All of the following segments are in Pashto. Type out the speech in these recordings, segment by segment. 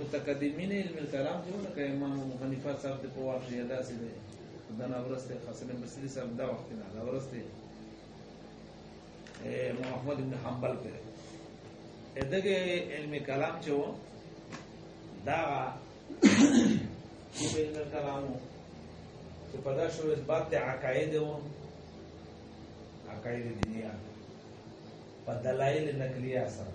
متقدمین علم الکلام جو لکه امام ابو حنیفه صاحب د په واقع یې داسې دی دا نه ورسته حسن بصری صاحب دا وخت نه دا ورسته محمد بن حنبل پر دغه علم کلام چې و دا چې علم کلام چې په دا شو اثبات ته عقاید و عقاید دینیه په دلایل نقلیه سره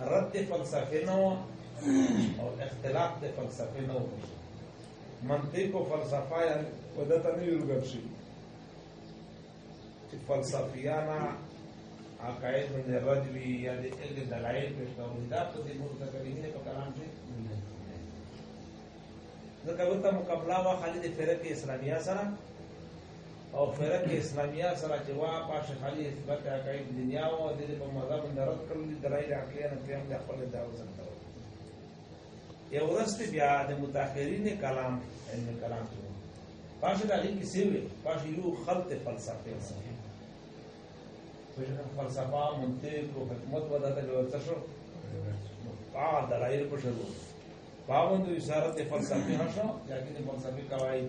رد فلسفه نو او اختلاف د فلسفه نو منطق او فلسفه یې ودته نه یوګب شي چې فلسفیانا عقاید باندې رد وي یا د علم دلایل پیش کوي دا په دې موږ ته کوي نه په کلام کې ځکه ورته مقابله وا خالد فرق اسلامیه سره او فرق اسلامیه سره چې وا پاش خالي اثبات عقاید دنیا او د دې په مذهب درد کړل دي درایل عقلیه نه پیغام د خپل داو زنده و یو ورست بیا د متأخرین کلام علم کلام ته پاش د علم کې سیوی پاش یو خلط فلسفه سره فلسفه منطق او حکمت ودا ته ورته شو پا دلایل په شروع پاوند اشاره فلسفه هشو چې د فلسفي قواعد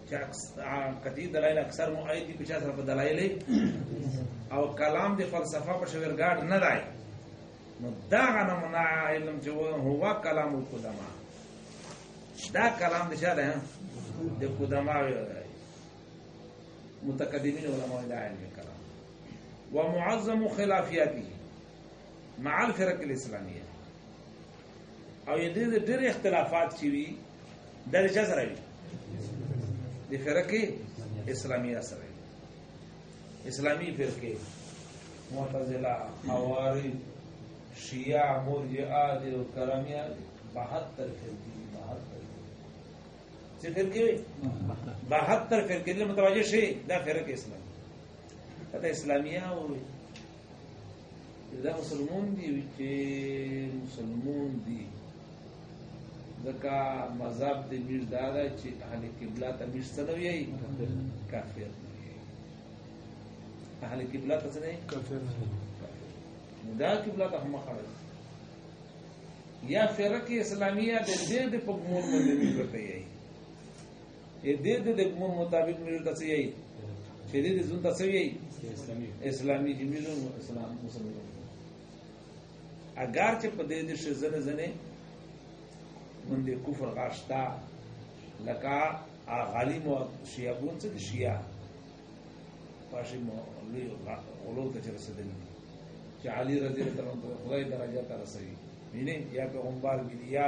چې قطعي دلایل اکثر مؤید دي په چا سره په دلایل او کلام د فلسفه په شویرګاډ نه دی نو دا غنه منا علم چې هو کلام القدما دا کلام د چا ده د قدما متقدمین علماء دا علم کلام ومعظم خلافیاته مع الفرق الاسلامیه او یې د ډېر اختلافات چې وی دا د چا سره دی د فرقه اسلامیه سره دی اسلامی فرقه معتزله خوارج شیعه مرجئه دي او کرامیه 72 فرقه 72 څه فرقه 72 فرقه له متوجه شي دا فرقه اسلام دا اسلامیه او دا مسلمون دی چې مسلمون دی ځکه مذهب د میر دا ده چې اهل قبله ته میر څه نه وایي کافر اهل قبله ته څه نه کافر دا قبله ته هم خړل یا فرقه اسلامیه د دې د په مور باندې پرته یې دې دې د کوم مطابق مې ته یې چې دې زون ته یې اسلامي اسلامي چې مې زون اسلام مسلمان اگر چې په دې دې شزنه زنه باندې کفر غاشتا لکه غالي مو شیا بون څه شیا پاشي مو لوی غلو ته چې رسیدلی چې علي رضی الله عنه خدای درجه ته رسېږي مینه یا پیغمبر مینه یا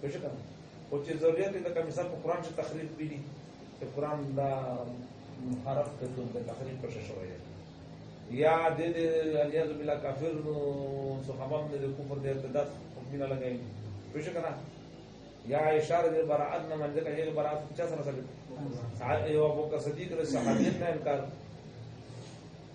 پوه شو کنه او چې ضرورت یې لکه مثال په قرآن چې تخریب ویني چې قرآن دا حرف ته د تخریب په شې شوی یا د دې الیاذ بالله کافر نو صحابه د کفر د ارتداد حکمونه لګایي پوه شو کنه یا اشاره د برائت نه منځ کې یو برائت چا سره سره یو ابو بکر صدیق رسول الله نه انکار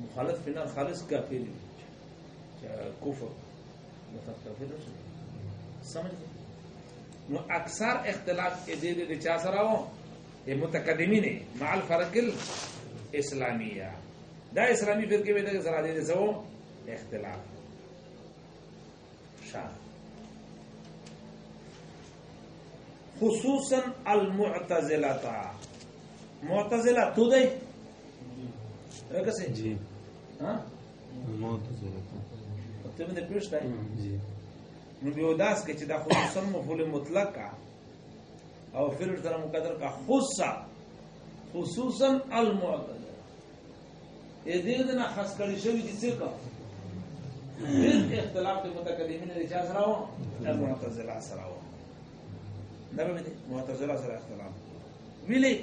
مخالف فنا خالص کافر دي چې کفر مطلب کافر نه شي سمجھ نو اکثر اختلاف کې دې دې چا سره وو یې متقدمین مع الفرق الاسلامیه دا اسلامي فرقه به دغه سره دې زو اختلاف شا خصوصا المعتزله تا معتزله تو دی رکه سي جی ها معتزله ته باندې پښتای جی نو بیا داس کې چې دا خصوصا مفعول مطلق کا او فعل سره مقدر کا خصا خصوصا المعتزله اې دې دې نه خاص کړی شوی دي څه کا دې اختلاف ته متقدمین لري چې سره و د معتزله سره و دا به دې معتزله سره اختلاف ویلي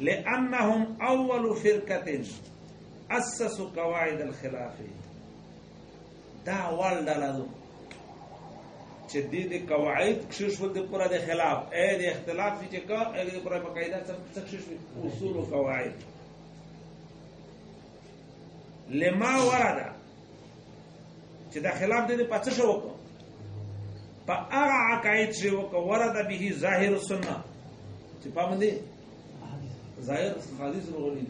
لانهم اول فرقه اسسوا قواعد الخلاف دا ول دلالو چې دې دې قواعد کښې شو د پوره د خلاف اې د اختلاف چې کا اې د پوره په قاعده څه کښې شو اصول او قواعد لما ورده چې دا خلاف دې په څه شو وکړو په هغه عقاید چې وکړو ورده به ظاهر السنه چې په باندې ظاهر حدیث وروړي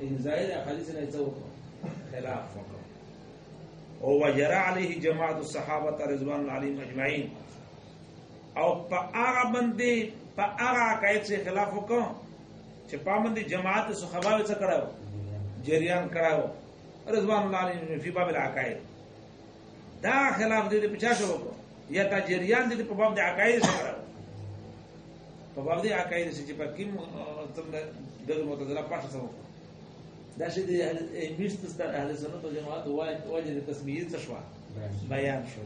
ان ظاهر حدیث نه څه وکړو خلاف وکړو او وجرا علیه جماعت الصحابه رضوان الله علیهم اجمعین او په هغه باندې په هغه عقاید چې خلاف وکړو چې پامند جماعت سو خبر څه کړو جریان کړو رضوان الله علیه فی باب العقائد دا خلاف دې په چا شو وکړو یا تا جریان دې په باب د عقائد څه کړو په باب د عقائد چې په کوم تم د معتزله پښه څه وکړو دا چې د میشت ستر اهل سنت او جماعت واجب تسمیه څه شو بیان شو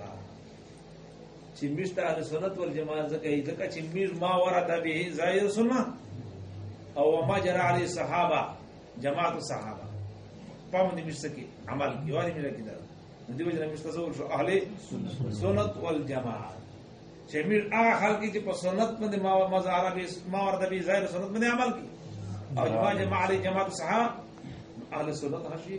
چې مشت اهل سنت والجماعت ځکه یې ځکه چې میر ما ورد به زائر سنه او ما جرى عليه الصحابه جماعت الصحابه پام دې مشت کې عمل کې والی میر کې دا دې وجه مشت زول شو اهل سنت والجماعت چې میر هغه خلک چې په سنت باندې ما مزار به ما ورد به زائر سنت باندې عمل کې او جماعت جماعت الصحابه اهل سنت هشي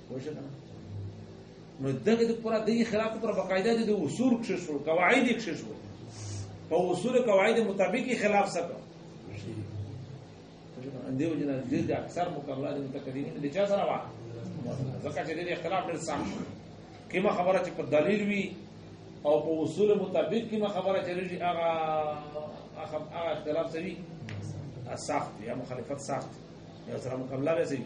نو دغه د پر دغه خلاف پر باقاعده د اصول کې شو قواعد کې شو په اصول قواعد مطابق خلاف سکو دیو جنا د دې اکثر مقابله د متکلمین د چا سره وا ځکه چې د اختلاف ډېر سم شو کما خبره چې په دلیل وی او په اصول مطابق کما خبره چې لږی هغه هغه اختلاف سوي سخت یا مخالفت سخت یا سره مقابله به سوي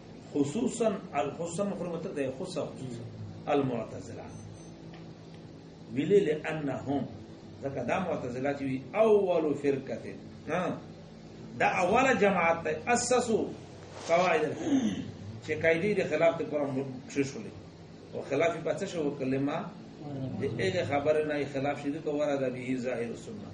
خصوصا الحسن حرمت ده خصوصا المعتزله ویلی لانهم ځکه دا معتزله چې اول فرقه ده ها دا اوله جماعت ده اسسو قواعد چې قاعده د خلاف ته پر شوشولې او خلاف په څه شو کلمه د هغه خبره نه خلاف شې ته وره ده به ظاهر سنت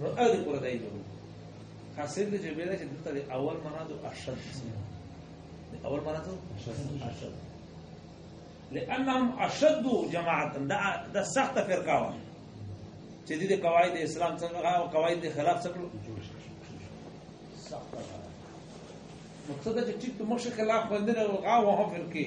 نو هغه د پوره دای جوړ حاصل دې جبیره چې دلته د اول معنا د اشد د اول معنا د اشد لانهم اشد جماعت دا د سخت فرقه و چې د قواعد اسلام څنګه او قواعد خلاف څنګه جوړ شي سخت مقصد چې ټیک مخ خلاف باندې راغوا وه فرقه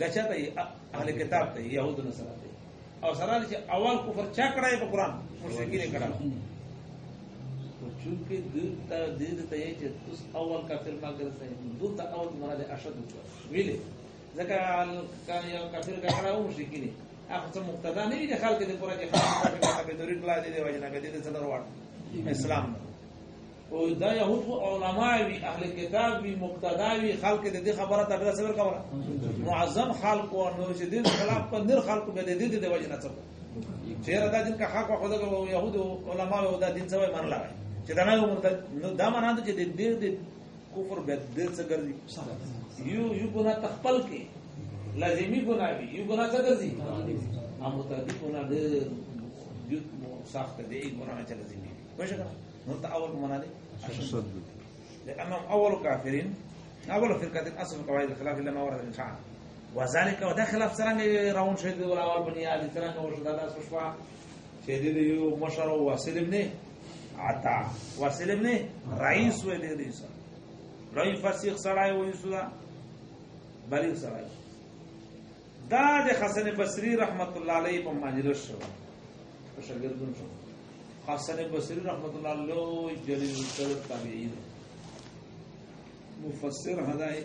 دا چاته یې اهل کتاب ته يهودو نه سره دی او سره چې اول کفر چا کړای په قران مشرکین یې کړه او چونکه د تا د دې ته یې چې تاسو اول کافر ما ګرځي دوی ته اول مراد اشد ویلې ځکه کان یو کافر کړه او مشرکین هغه څه مقتدا نه دي خلک د قران کې خاصه په دې ډول کلا دي د وجنه به دې څه نه وروړي اسلام نه او دا يهود خو علما وي اهل کتاب وي مقتدا وي خلق د دې خبره ته ډېر صبر کوله معظم خلق او نو چې دې خلاف په نر خلق به دې دې د وجه نه څه چیرې دا دین کا حق خو د يهود علما او دا دین سوي منل راي چې دا نه مرتد نو دا معنا ته چې دې دې د کفر به دې څه ګرځي یو یو ګنا تخپل کې لازمی ګنا وي یو ګنا څه ګرځي امر ته دې ګنا دې یو سخت دې ګنا نه چلځي مشه نو ته اول معنا دی اشد لانهم اول کافرین اول فرقه اصل قواعد الخلاف لما ورد من شعب وذلك ودا خلاف څنګه راون شهید ول اول بنیاد څنګه وشو دا داس وشو چې دې یو مشر او واصل ابن عطا واصل ابن رئیس و دې دې سره رای فسیخ سړای و یوسو دا بلی سړای دا د حسن بصری رحمت الله علیه په ماجرش شو شاګردون شو حسن بصری رحمت الله لو جلیل القدر تابعین مفسر هداي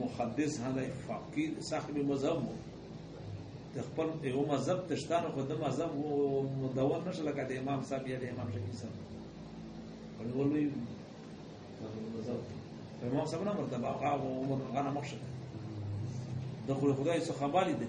محدث هداي فقيه صاحب مذهب مو د خپل یو مذهب تشتانو خو د مذهب مدون نشه لکه د امام صاحب یا د امام شفیع صاحب په ولوی مذهب امام صاحب نه مرتبه هغه عمر غنه مخشه د خدای څخه خبرې دي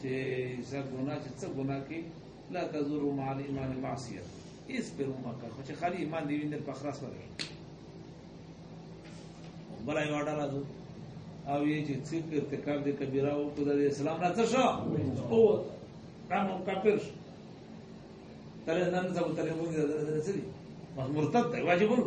چې زه ګناه چې څه ګناه کې لا تزور مع الايمان معصيه اس پر ما کا چې خالي ایمان دی ویني په خلاص ورغی بل یو اډه راځو او یې چې څه ارتکاب دې کبیره او خدای دې اسلام نه څه شو او دا مو کافر شو تل نن زه تل مو دې څه دي مرتد دی واجب ورو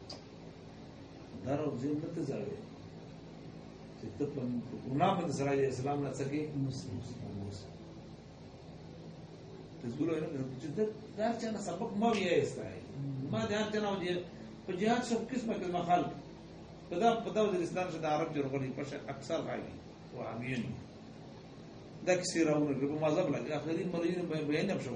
دا روغ ځین نه ته ځړوي چې ته په ګناه باندې سره یې اسلام نه څکې مسلم ته ګورو نه چې ته دا چې نه سبق مو یې استای ما دا چې نه وځي په جهاد څو قسمه کې مخال په دا په دا د اسلام څخه د عرب جرغلي په شک اکثر راغلي او عامین دا کسی راونه په مذهب لګي اخري مليون بیان هم شو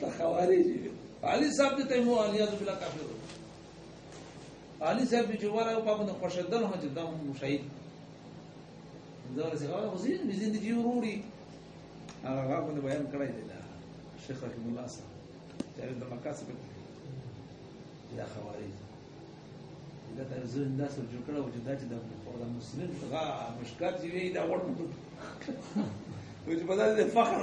ته خوارج علي صاحب ته مو الیاذ بالله کافر علي صاحب چې وره په باندې خوشدل هو چې دا مشاهد دا څه هغه وزیر مې زندگی وروړي هغه هغه باندې بیان کړی دی دا شیخ رحم الله صاحب چې د مکه څخه دا خوارج دا ته زه دا سر جوړ کړو چې دا چې د مسلمان غا مشکات دی دا وړم ته چې په دې فخر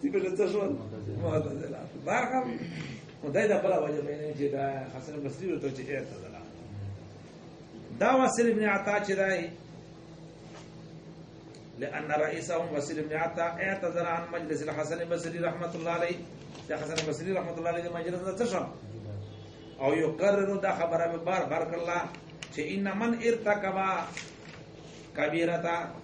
تی په لته شو معتزله برغم خدای دا بلا وجه مینه چې دا حسن بصری ورته چې اعتزله دا وسل ابن عطا چې راي لأن رئيسهم وسيل بن عطا اعتذر عن مجلس الحسن البصري رحمة الله عليه ده حسن البصري رحمة الله عليه مجلس ده تشم او يقرر ده خبره بار بارك الله چې ان من ارتكب كبيرة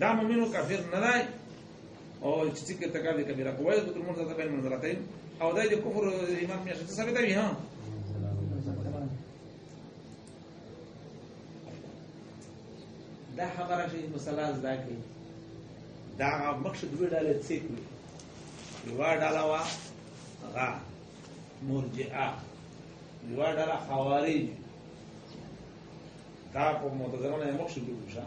دا مؤمنو کافر نه دی او چې څه کې تکار دي کبیره کوی د تر مرزه بین منزلتین او دای د کفر ایمان مې شته ثابت وي ها دا خبره چې مسلمان زده کړي دا مخشه دوه ډالې څه کوي یو ډاله وا غا مرجئه یو ډاله خوارج دا په متضمنه مخشه دوه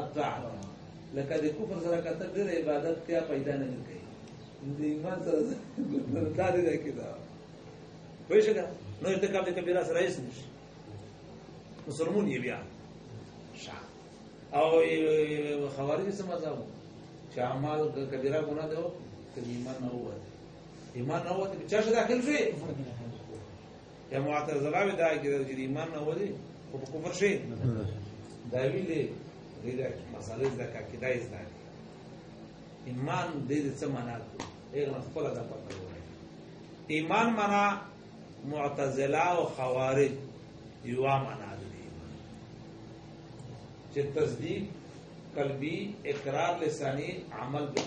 ابداع لکه د کفر سره کته ډېر عبادت کیا پیدا نه کوي د ایمان سره دا دې ده کې دا وایي څنګه نو ارتکاب د کبیره سره یې نشي مسلمون یې بیا شا او خوارج سم مذهب چې اعمال کبیره ګناه ده ته ایمان نه وته ایمان نه وته چې څه داخل شي یا معتزله به دا کې د ایمان نه ودی او په کفر شي دا ویلې د دې مسالې د عقیده یې ځای ایمان دې څه معنا ده هغه خپل د پته وایي ایمان معنا معتزله او خوارج یو معنا دي چې تصدیق قلبی اقرار لسانی عمل به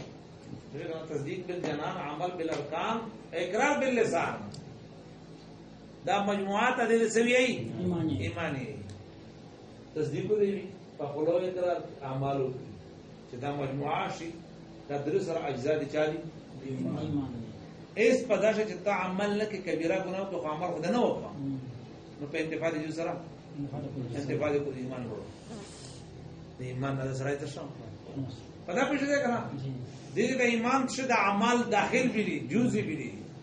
تصدیق بالجنان عمل بالارکان اقرار باللسان دا مجموعه ته دې څه وی ایمانی ایمانی تصدیق دی په خپل اقرار اعمالو چې دا مجموعه شي دا درې سره اجزا دي چالي ایمان ایس په داسې چې تا عمل نه کې کبیره ګناه په عمر خدای نه وکړه نو په انتفاع دي سره انتفاع دي کوی ایمان ورو دی ایمان نه سره ته شم په دا پښه ده کنه دې دې ایمان څخه د اعمال داخل بلی جزئی بلی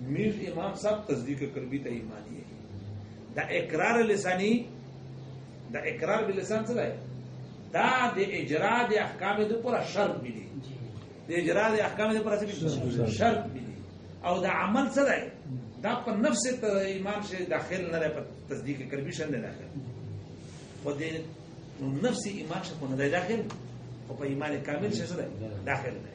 میز امام صاحب تصدیق قلبی ته ایمانی دا اقرار لسانی دا اقرار باللسان څه دی دا د اجرا د احکام د پر شرط دی د اجرا د احکام د پر شرط دی او دا عمل څه دی دا په نفس ته امام شه داخل نه په تصدیق قلبی شند داخل په دې نفس امام شه په نه داخل او په ایمان کامل شه داخل دی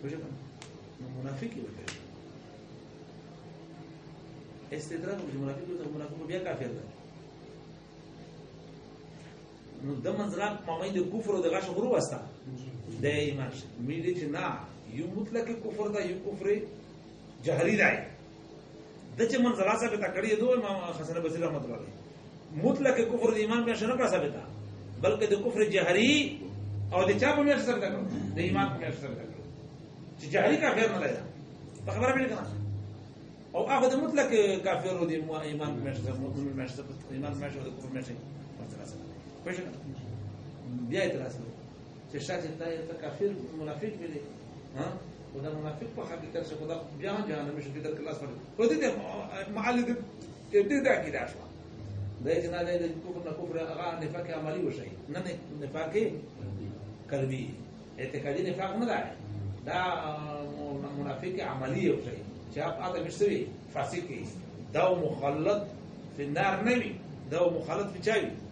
پوه شئ نو منافق یو دی استدراک چې منافق یو دی منافق بیا کافر دی نو د منځراق مامای د کفر او د غش غرو واسطه د ایمان ملي چې نه یو مطلق کفر دا یو کفر جهري دی دچې من زلا ثابت کړی دوه امام حسن بصری رحمت الله علیه مطلق کفر د ایمان په شنه ثابت بلکې د کفر جهری او د چا په میاشت ثابت کړو د ایمان په میاشت ثابت کړو چې جهری کافر نه دی په خبره باندې کنه او هغه د مطلق کافر او د ایمان په میاشت مؤمن په میاشت ایمان په میاشت او د کفر میاشت په ثلاثه پښه بیا اعتراض چې شاته ته ته کافر منافق ویلې ها او دا منافق په حقیقت څه خدا بیا جهان مې شته د کلاس باندې خو دې معلم دې دې دا کې دا شو دا چې نه دې کفر نه کفر هغه نفاق عملی وشي نه نه نفاق قلبي اعتقادي نفاق نه ده دا منافق عملی وشي چې هغه اته مشتوي فاسق دا مخلط في النار نبي دا مخلط في چاوي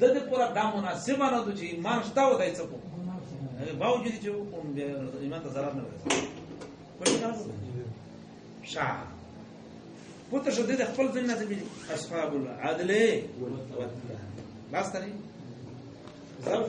د دې پر دا مناسبه نه ده چې ایمان شته و دای څه کو باوجود چې کوم ایمان ته ضرر نه ورسي شاه پته شو د خپل ځین نه دی اصحاب العدل والتهمه لاس تري ظرف